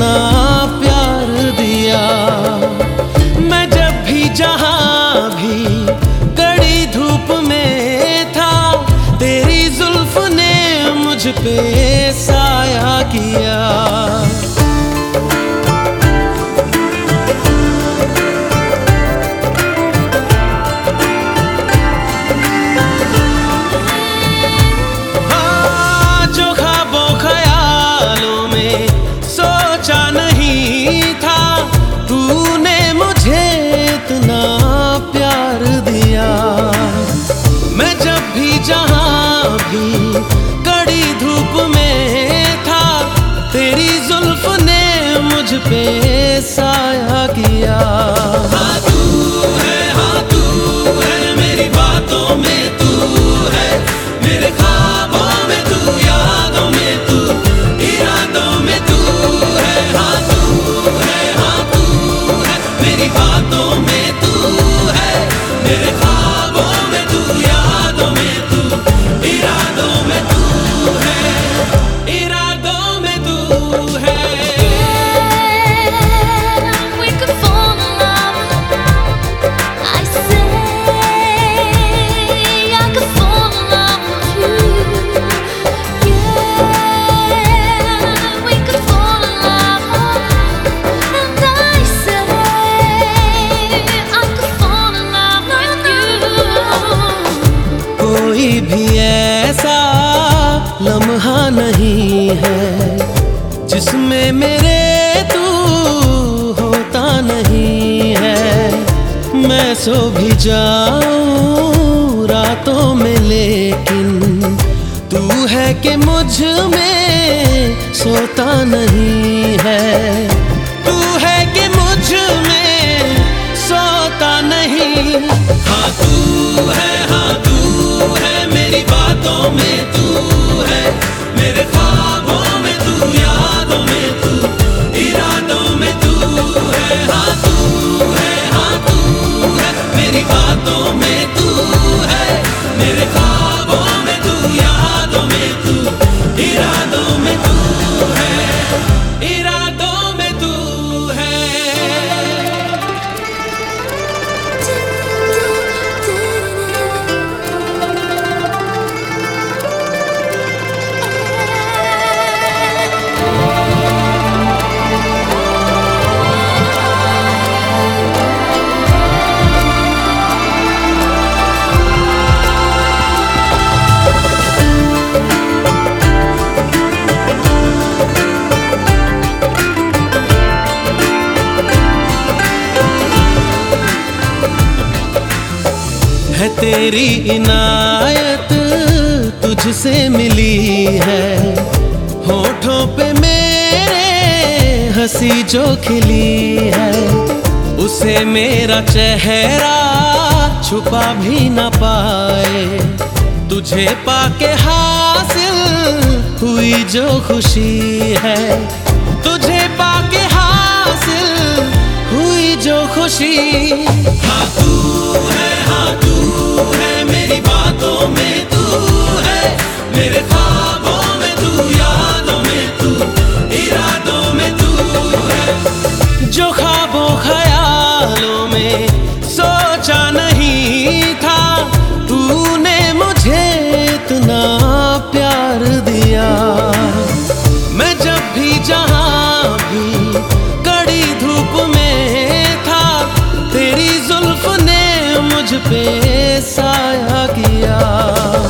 না साया किया। मेरी बातों में तू है, मेरे ख्वाबों में में तू में तू मेरी बातों में तू है मेरे में तू, यादों में तू। कोई भी ऐसा लम्हा नहीं है जिसमें मेरे तू होता नहीं है। मैं सो भी जाऊँ रातों में, लेकिन तू है कि मुझमें सोता नहीं। तेरी इनायत तुझसे मिली है। होठों पे मेरे हँसी जो खिली है, उसे मेरा चेहरा छुपा भी ना पाए। तुझे पाके हासिल हुई जो खुशी है खुशी। हाँ तू है हाँ तू है मेरी बातों में। पे साया किया।